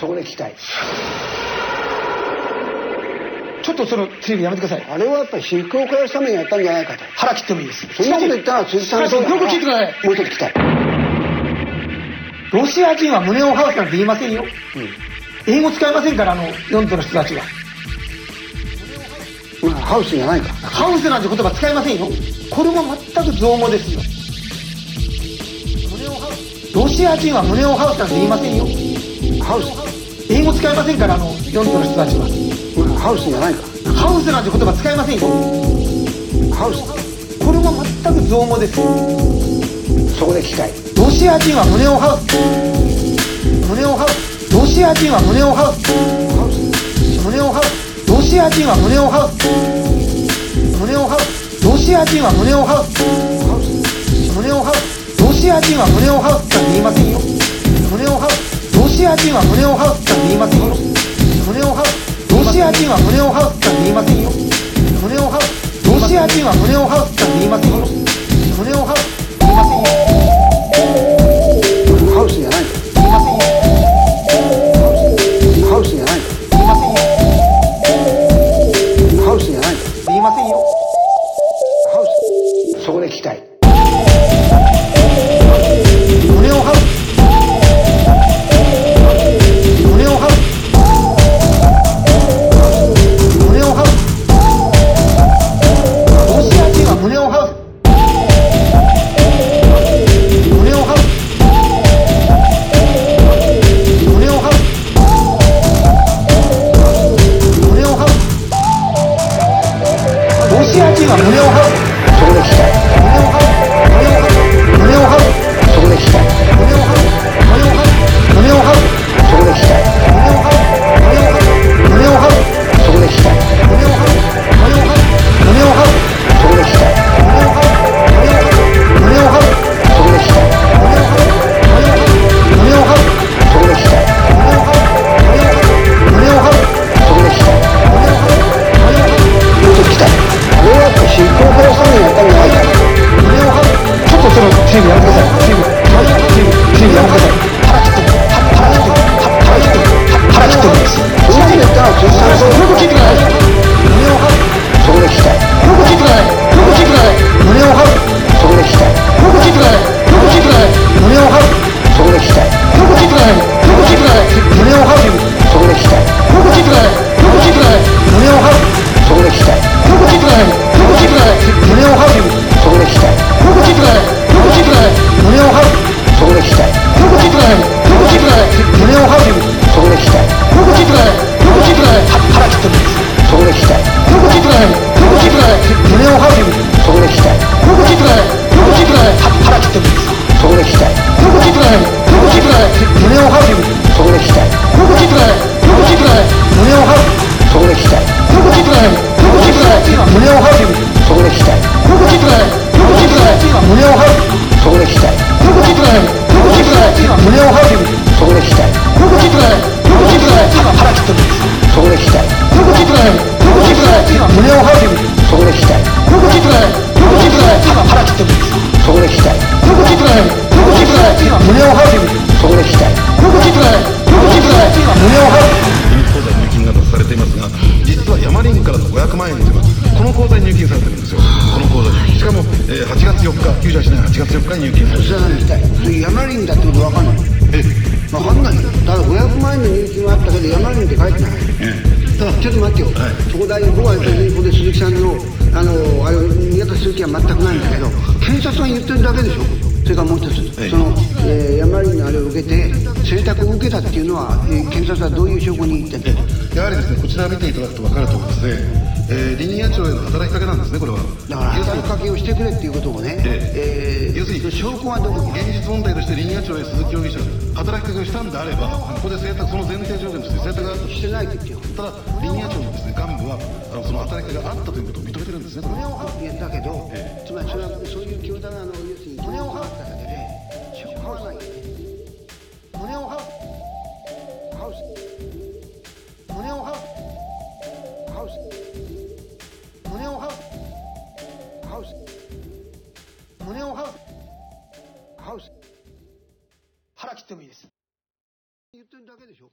そこで聞きたい。ちょっとそのテレビやめてください。あれはやっぱり私服を返すためにやったんじゃないかと。腹切ってもいいです。そんなこと言ったら辻さんよく聞いてください。もう一つ聞きたい、ロシア人は胸をハウスなんて言いませんよ。英語使いませんからあの4都の人たちは。ハウスじゃないか。ハウスなんて言葉使いませんよ。これも全く造語ですよ。ロシア人は胸をハウスなんて言いませんよ。ハウス、英語使いませんからあの4都の人たちは。まあ、ハウスじゃないか。ハウスなんて言葉使いませんよ。ハウスこれも全く造語ですよ。そこで聞きたいロシア人は胸をハウス胸をハウスロシア人は胸をハウスハウス胸をハウスロシア人は胸をハウス胸をハウスロシア人は胸をハウスハウス胸をハウスロシア人は胸をハウスなんて言いませんよ。胸をハウスロシア人は胸をハウスなんて言いませんよ。胸をハウスロシア人は胸をハウスなんて言いませんよ。胸をハウスロシア人は胸をハウスなんて言いませんよ。胸をハウス言いませんよ。ハウスじゃない。か言いませんよハウスじゃない。言いませんよハウスじゃない。言いませんよハウス。そこで聞きたい。キアチは胸を張るそこで聞きたい胸を張る胸を張る胸を張るそこで聞きたい胸を張る。いく聞いてくださいよく聞いてくだ腹切ってもそこで聞きたいよく聞いてくださいよく聞いてください胸をハウスよそこで聞きたいく聞いてくださいよく聞いてください胸をハウス秘密口座に入金が出されています。が実はヤマリングからの500万円というのはこの口座に入金されてるんですよこの口座にしかも、えー8月4日救助しない8月4日に入金されてそれは聞きたいヤマリンだってことわかんないえわかんないよただ500万円の入金はあったけどヤマリンって書いてないただちょっと待ってよ、はいそこだけ僕は別にここで鈴木さんのあのあれ宮田する気は全くないんだけど検察が言ってるだけでしょ。それからもう一つ、ええその、えー、ヤマリンのあれを受けて選択を受けたっていうのは、えー検察はどういう証拠に言ってんのやはりですねこちら見ていただくと分かるとおりですね、えー、林野庁への働きかけなんですねこれは。だから要するに。働きかけをしてくれっていうことをね、ええー要するに証拠はどこに？現実問題として林野庁へ鈴木容疑者働きかけをしたんであればここで選択その前提条件として選択がしてないって言ってよ。ただ林野庁のはあのその働きがあったということを認めてるんですねこれ。は。いやだけど、えつまりそれはそういう教団があの要するに胸を張っただけでない胸をハウス。ハウス。胸をハウス。ハウス。胸をハウス。ハウス。胸をハウス。ハウス。腹切ってもいいです。言ってるだけでしょ